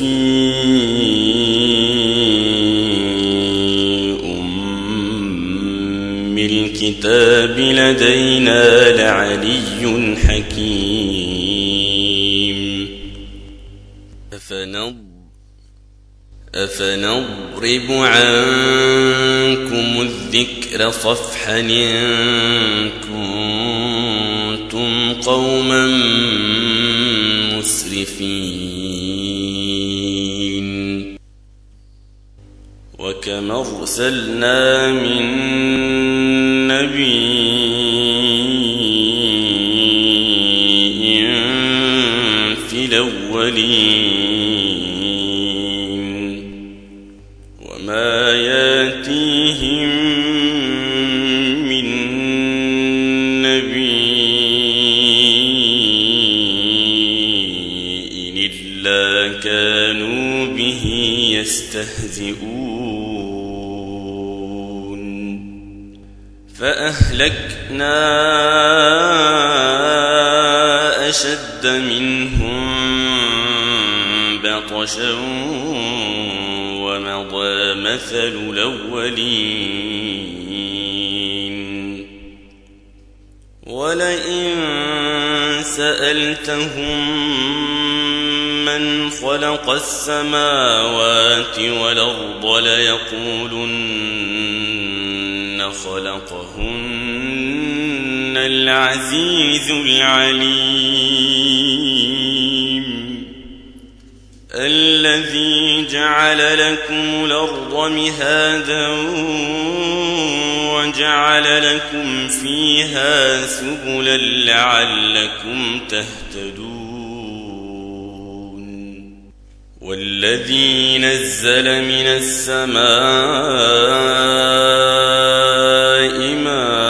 في أم الكتاب لدينا لعلي حكيم. أفنض أفنضرب عنكم الذكر صفحا إن كنتم قوما مسرفين. وكم أرسلنا من نبي في الأولين. ومضى مثل الأولين. ولئن سألتهم من خلق السماوات والأرض ليقولن خلقهن العزيز العليم. الذي جعل لكم الأرض مهادا وجعل لكم فيها سبلا لعلكم تهتدون. والذي نزل من السماء ماء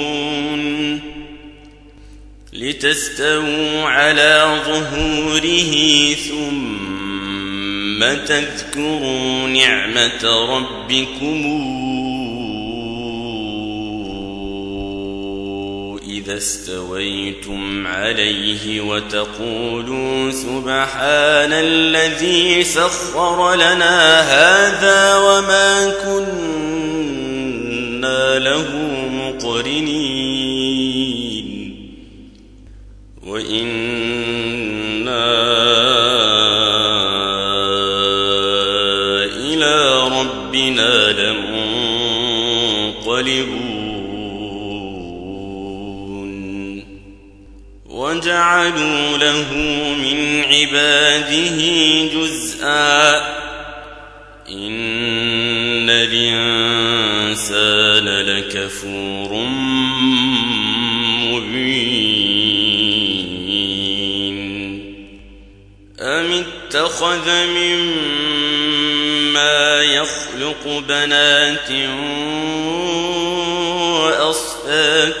لتستووا على ظهوره ثم تذكروا نعمة ربكم إذا استويتم عليه وتقولوا سبحان الذي سخر لنا هذا وما كنا وجعلوا له من عباده جزءا. إن الإنسان لكفور مبين. أم اتخذ مما يخلق بنات وأصفاكم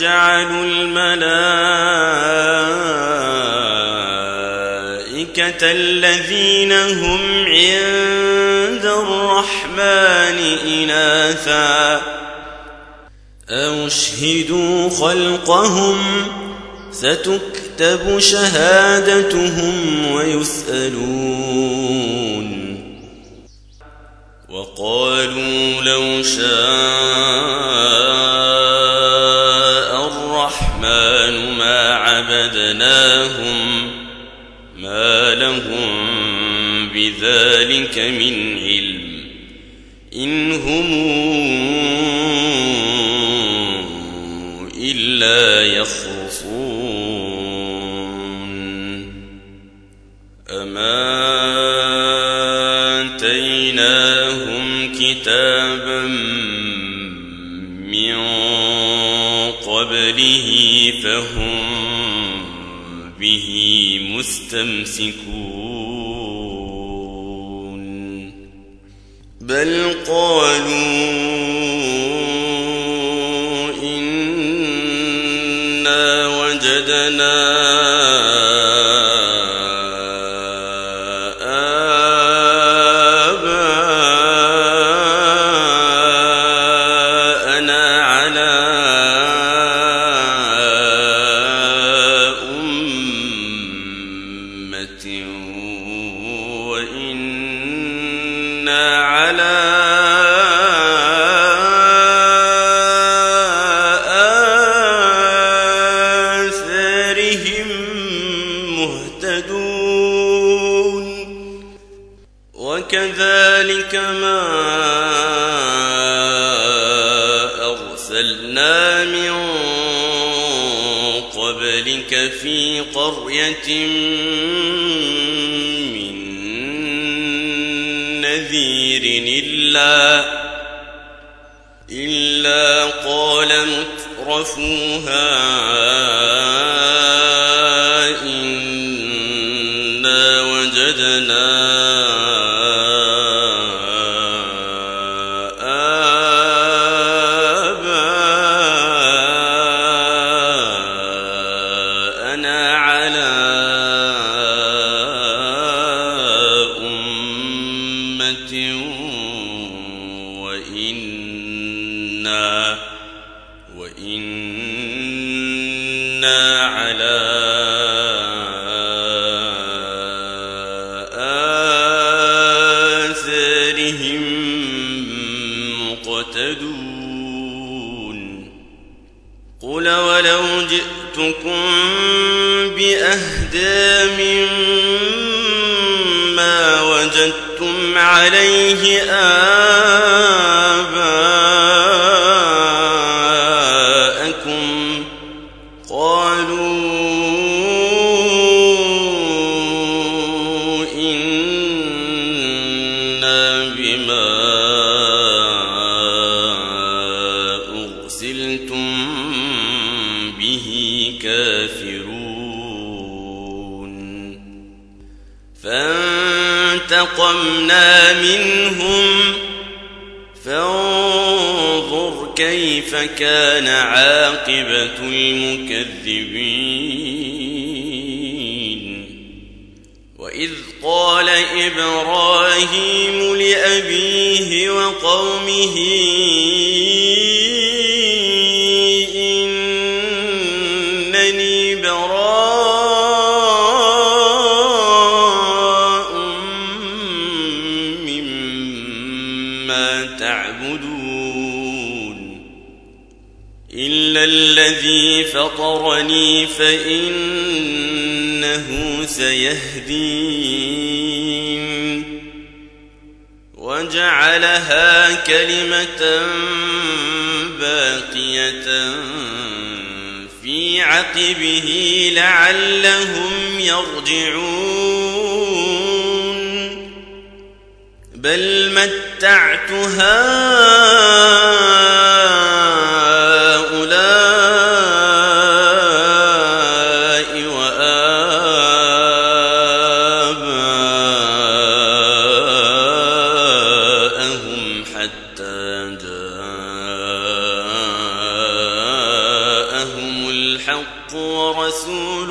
وجعلوا الملائكة الذين هم عند الرحمن إناثا أو اشهدوا خلقهم ستكتب شهادتهم ويسألون وقالوا لو شاء بذلك من علم. إن هم إلا يخرصون. أما آتيناهم كتابا من قبله فهم به مستمسكون. بل قالوا إنا وجدنا من نذير إلا إلا قال مترفوها وجدتم عليه آباءكم كيف كان عاقبة المكذبين؟ وإذ قال إبراهيم لأبيه وقومه فطرني فإنه سيهدين. وجعلها كلمة باقية في عقبه لعلهم يرجعون. بل متعت هؤلاء رسول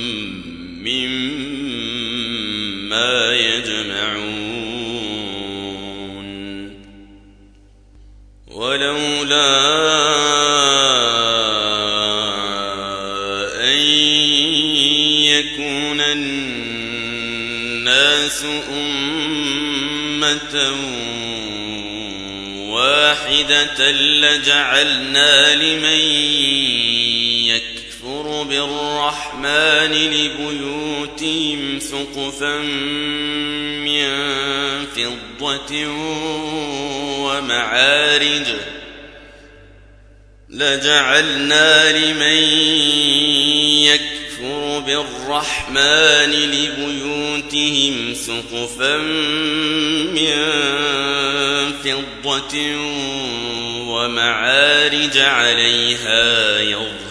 مما يجمعون. ولولا أن يكون الناس أمة واحدة لجعلنا لمن بالرحمن لبيوتهم سقفا من فضة ومعارج لجعلنا لمن يكفر بالرحمن لبيوتهم سقفا من فضة ومعارج عليها يظهرون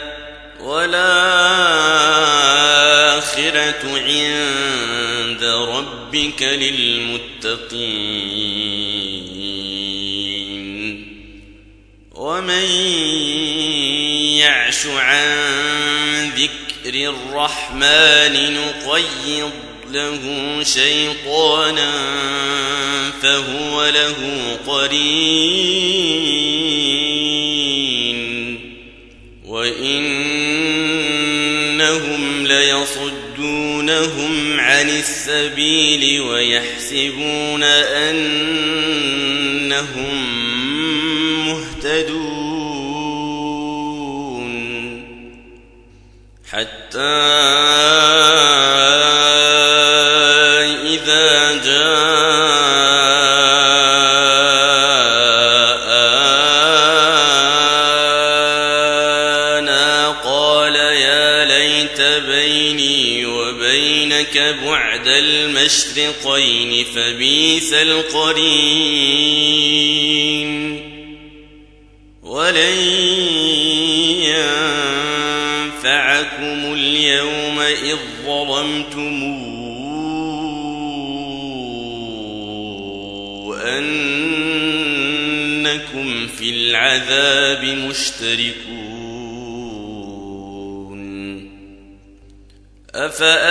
والآخرة عند ربك للمتقين. ومن يعش عن ذكر الرحمن نقيض له شيطانا فهو له قرين ليصدونهم عن السبيل ويحسبون أنهم مهتدون حتى المشرقين فبيس القرين ولن ينفعكم اليوم إذ ظلمتم أنكم في العذاب مشتركون أفأنت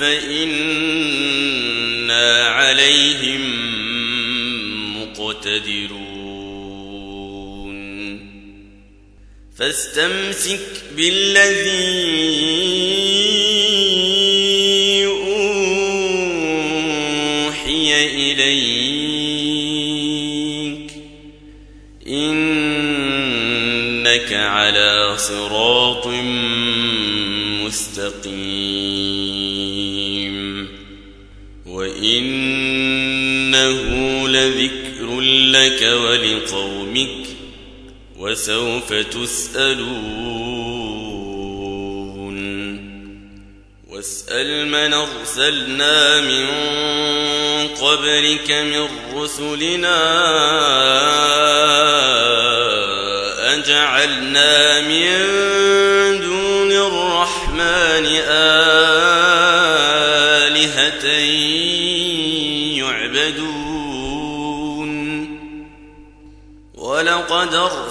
فإنا عليهم مقتدرون. فاستمسك بالذي وإنه لذكر لك ولقومك وسوف تسألون. واسأل من أرسلنا من قبلك من رسلنا أجعلنا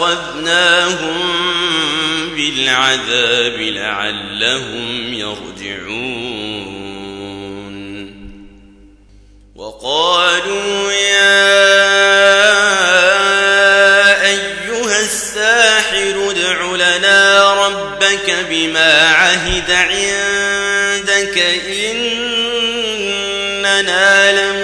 وأخذناهم بالعذاب لعلهم يرجعون. وقالوا يا أيها الساحر ادع لنا ربك بما عهد عندك إننا لمهتدون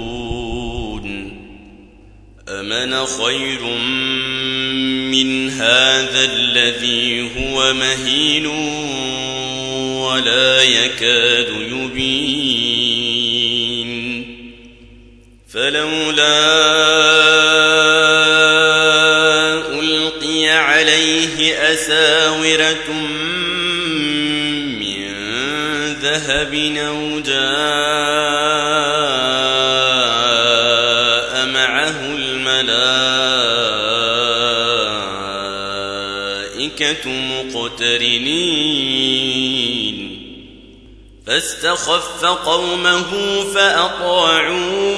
أمن خير من هذا الذي هو مهين ولا يكاد يبين. فلولا ألقي عليه أساورة من ذهب أو الملائكة مقترنين فاستخف قومه فأطاعوه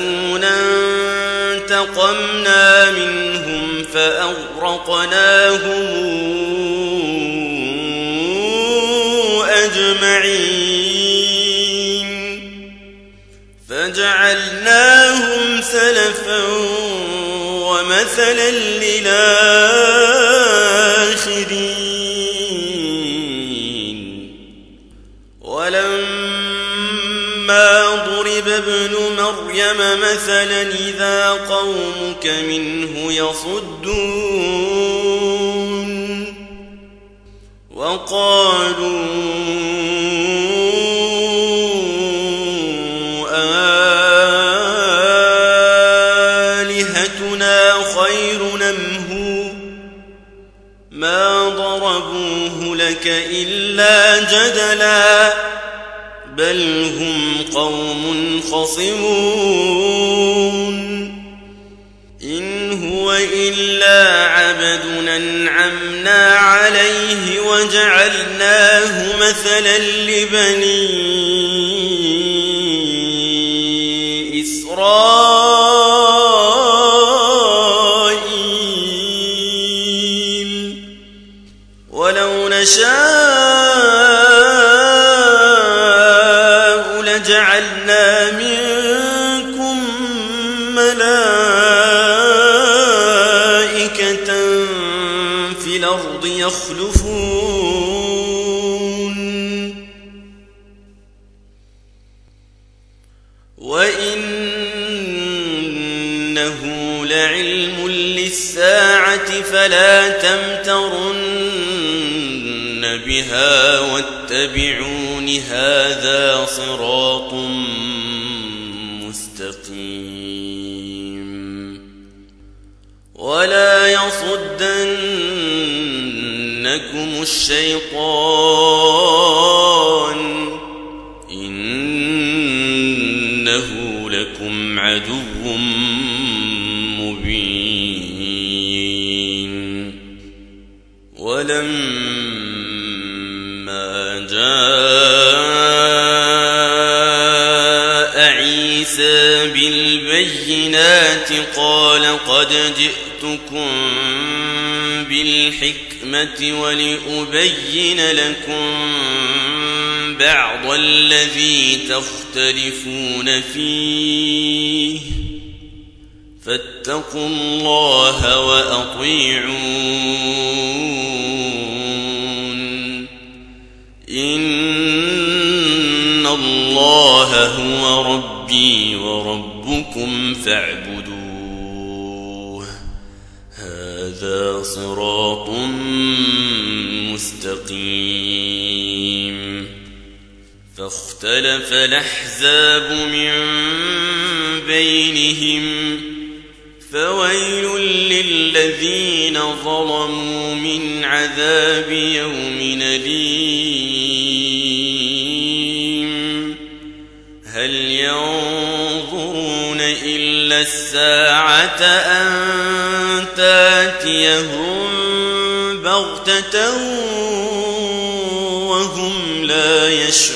آسفونا انتقمنا منهم فأغرقناهم أجمعين فجعلناهم سلفا ومثلا للآخرين مريم مثلا إذا قومك منه يصدون وقالوا آلهتنا خير نمه ما ضربوه لك إلا جدلا بل هم قوم خصمون إن هو إلا عبد أنعمنا عليه وجعلناه مثلا لبني تمترن بها واتبعون هذا صراط مستقيم. ولا يصدنكم الشيطان عيسى بالبينات قال قد جئتكم بالحكمة ولأبين لكم بعض الذي تختلفون فيه فاتقوا الله وأطيعون إن الله هو ربي وربكم فاعبدوه. هذا صراط مستقيم. فاختلف الأحزاب من بينهم. فويل للذين ظلموا من عذاب يوم الساعة أن تأتيهم بغتة وهم لا يشعرون.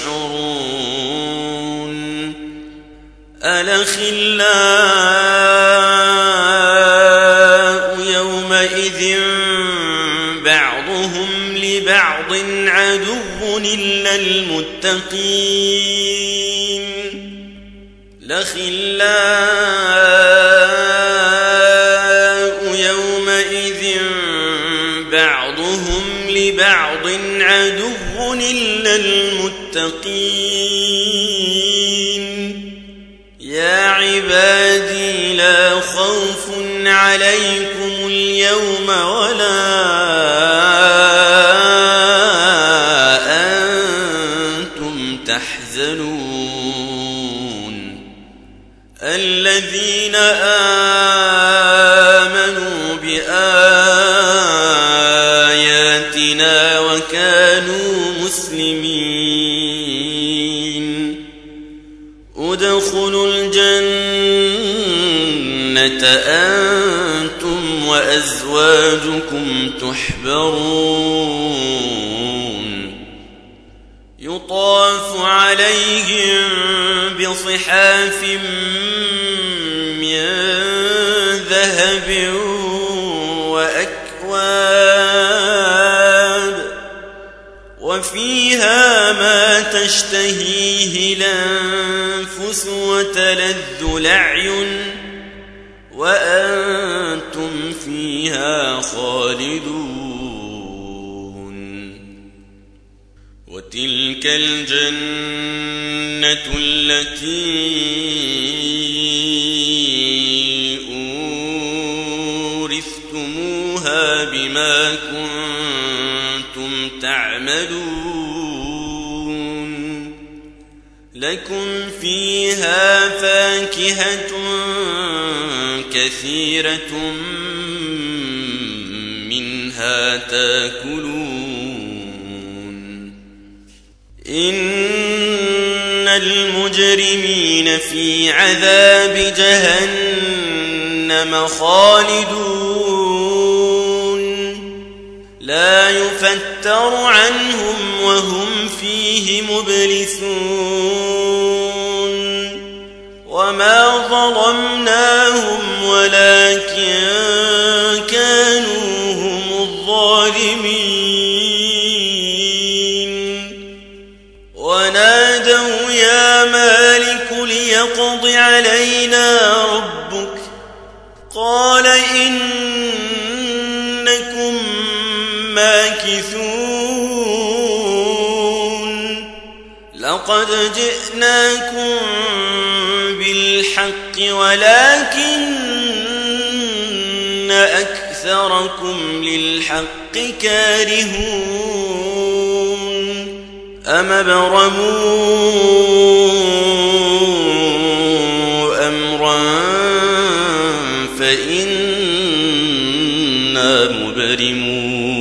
الأخلاء يومئذ بعضهم لبعض عدو إلا المتقين. الأخلاء المتقين. يا عبادي لا خوف عليكم اليوم ولا أنتم تحزنون. الذين آمنوا بآياتنا وكانوا مسلمين ادخلوا الجنة أنتم وأزواجكم تحبرون. يطاف عليهم بصحاف من ذهب وأكواب وفيها ما تشتهيه الأنفس وتلذ الأعين وأنتم فيها خالدون. وتلك الجنة التي أورثتموها بما كنتم تعملون. لكم فيها فاكهة كثيرة منها تاكلون. إن المجرمين في عذاب جهنم خالدون. لا يفتر عنهم وهم فيه مبلسون وما ظلمناهم ولكن كانوا هم الظالمين. ونادوا يا مالك ليقض علينا ربك. قال إنكم لقد جئناكم بالحق ولكن أكثركم للحق كارهون. أم أبرموا أمرا فإنا مبرمون.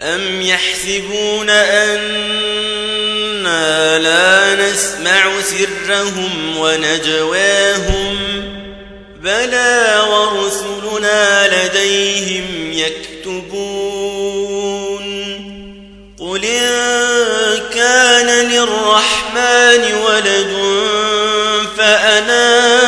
أم يحسبون أنا لا نسمع سرهم ونجواهم بلى ورسلنا لديهم يكتبون قل إن كان للرحمن ولد فأنا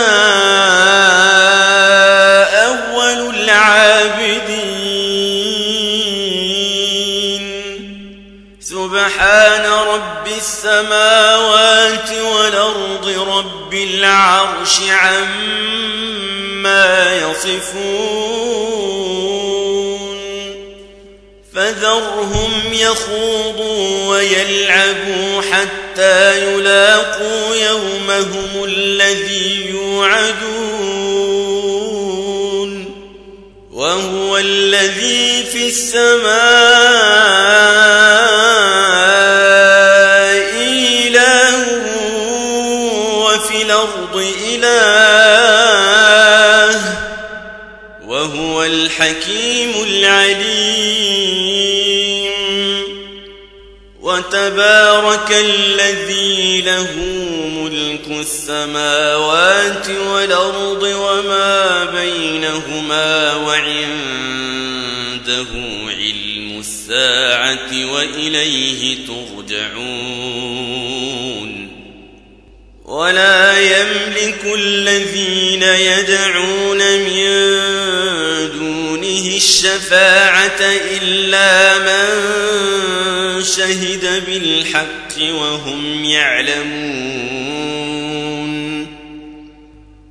عما يصفون فذرهم يخوضوا ويلعبوا حتى يلاقوا يومهم الذي يوعدون وهو الذي في السماء الحكيم العليم. وتبارك الذي له ملك السماوات والأرض وما بينهما وعنده علم الساعة وإليه ترجعون. ولا يملك الذين يدعون الشفاعة إلا من شهد بالحق وهم يعلمون.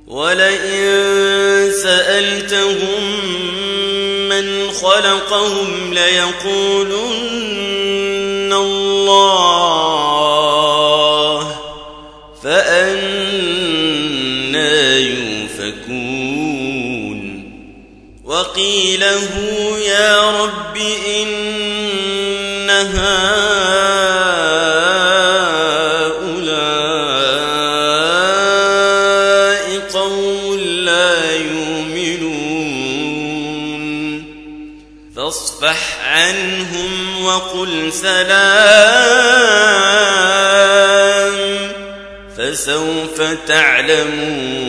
ولئن سألتهم من خلقهم ليقولن الله عنهم وقل سلام فسوف تعلمون